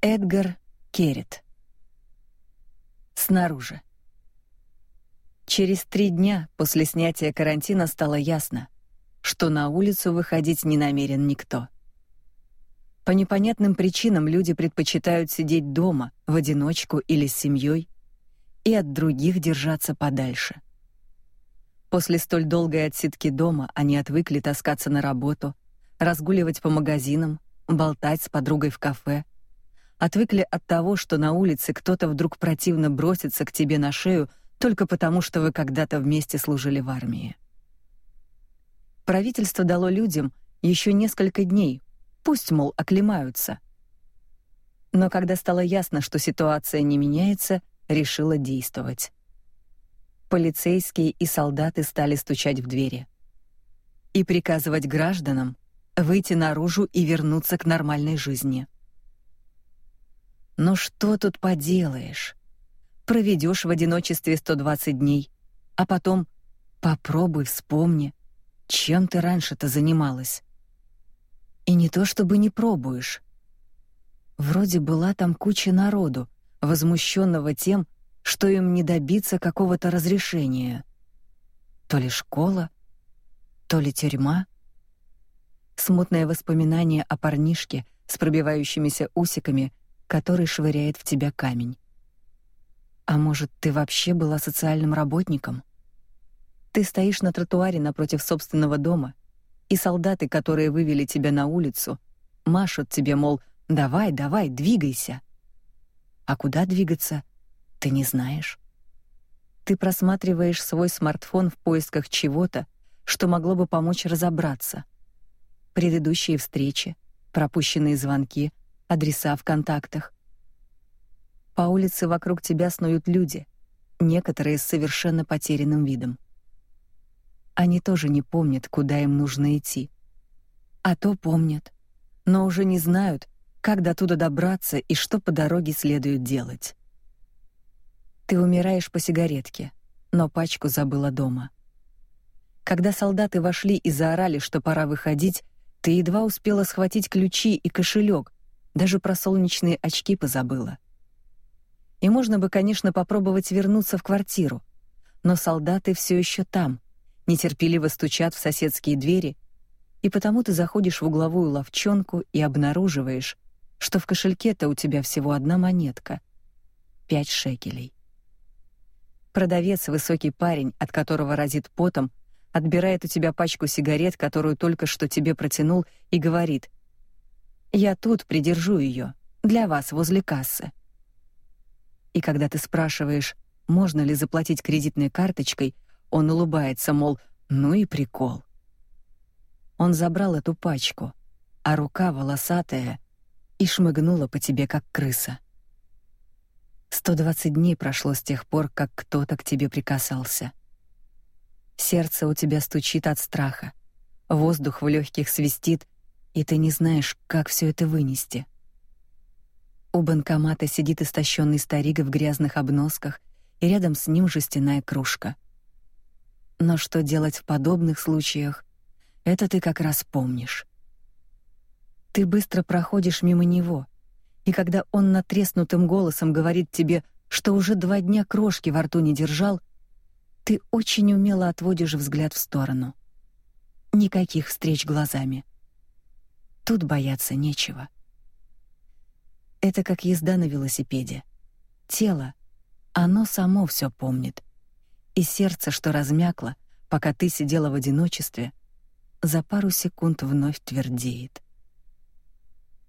Эдгар Керрит. Снаружи. Через три дня после снятия карантина стало ясно, что на улицу выходить не намерен никто. По непонятным причинам люди предпочитают сидеть дома в одиночку или с семьей и от других держаться подальше. После столь долгой отсидки дома они отвыкли таскаться на работу, разгуливать по магазинам, болтать с подругой в кафе. Отвыкли от того, что на улице кто-то вдруг противно бросится к тебе на шею только потому, что вы когда-то вместе служили в армии. Правительство дало людям еще несколько дней, пусть мол оклемаются. Но когда стало ясно, что ситуация не меняется, решила действовать. Полицейские и солдаты стали стучать в двери и приказывать гражданам выйти наружу и вернуться к нормальной жизни. Но что тут поделаешь? Проведешь в одиночестве 120 дней, а потом попробуй вспомни, чем ты раньше-то занималась? И не то чтобы не пробуешь. Вроде была там куча народу, возмущенного тем, что им не добиться какого-то разрешения. То ли школа, то ли тюрьма. Смутное воспоминание о парнишке с пробивающимися усиками, который швыряет в тебя камень. А может, ты вообще была социальным работником? Ты стоишь на тротуаре напротив собственного дома, и солдаты, которые вывели тебя на улицу, машут тебе, мол, давай, давай, двигайся. А куда двигаться, ты не знаешь. Ты просматриваешь свой смартфон в поисках чего-то, что могло бы помочь разобраться. Предыдущие встречи, пропущенные звонки, адреса в контактах. По улице вокруг тебя снуют люди, некоторые с совершенно потерянным видом. Они тоже не помнят, куда им нужно идти. А то помнят, но уже не знают, как до туда добраться и что по дороге следует делать. Ты умираешь по сигаретке, но пачку забыла дома. Когда солдаты вошли и заорали, что пора выходить, ты едва успела схватить ключи и кошелек, даже про солнечные очки позабыла. И можно бы, конечно, попробовать вернуться в квартиру, но солдаты все еще там, нетерпеливо стучат в соседские двери, и потому ты заходишь в угловую лавчонку и обнаруживаешь, что в кошельке-то у тебя всего одна монетка — пять шекелей. Продавец, высокий парень, от которого разит потом, отбирает у тебя пачку сигарет, которую только что тебе протянул, и говорит: "Я тут придержу ее для вас возле кассы". И когда ты спрашиваешь, можно ли заплатить кредитной карточкой, он улыбается, мол, ну и прикол. Он забрал эту пачку, а рука волосатая и шмыгнула по тебе как крыса. 120 дней прошло с тех пор, как кто-то к тебе прикасался. Сердце у тебя стучит от страха. Воздух в легких свистит, и ты не знаешь, как все это вынести. У банкомата сидит истощенный старик в грязных обносках, и рядом с ним жестяная кружка — но что делать в подобных случаях, это ты как раз помнишь. Ты быстро проходишь мимо него, и когда он натреснутым голосом говорит тебе, что уже два дня крошки во рту не держал, ты очень умело отводишь взгляд в сторону. Никаких встреч глазами. Тут бояться нечего. Это как езда на велосипеде. Тело, оно само все помнит и сердце, что размякло, пока ты сидела в одиночестве, за пару секунд вновь твердеет.